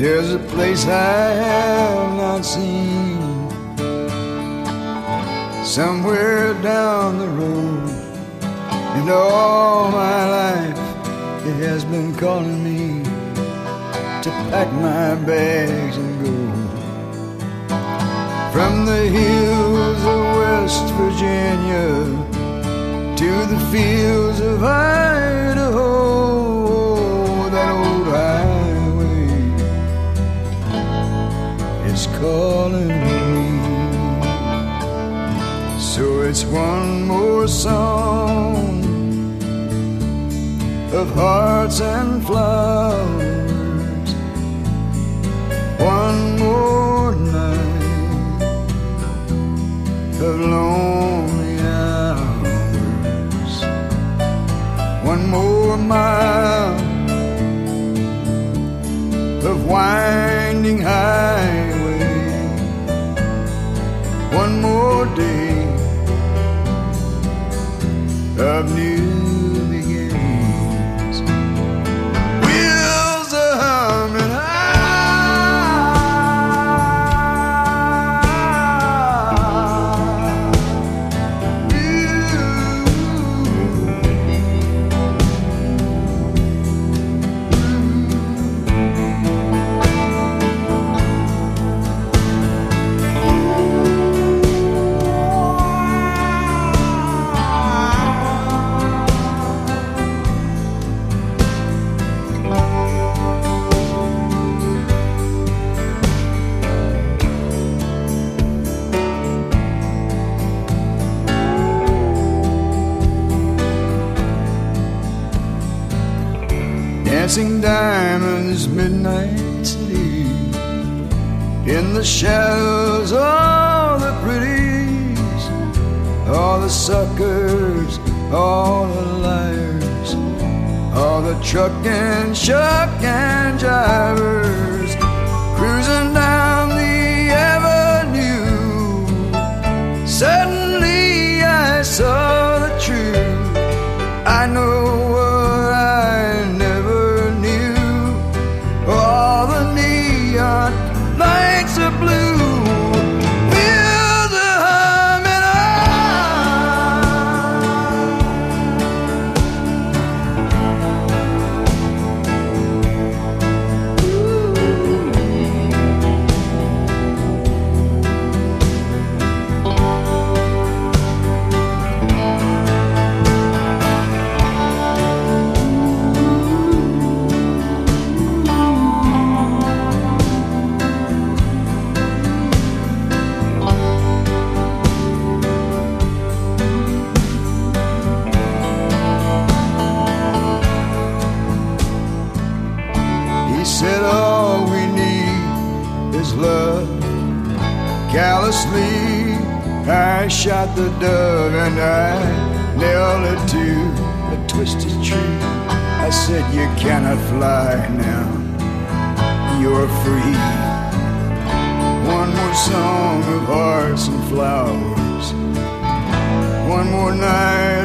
There's a place I have not seen. Somewhere down the road, and all my life it has been calling me to pack my bags and go. From the hills of West Virginia to the fields of Idaho, one more song of hearts and flowers, one more night of lonely hours, one more mile of winding highway, Dancing diamonds, midnight city. In the shadows, all the pretties, all the suckers, all the liars, all the truck and shuck and drivers cruising down the avenue. Suddenly I saw I shot the dove and I nailed it to a twisted tree. I said, You cannot fly now, you're free. One more song of hearts and flowers, one more night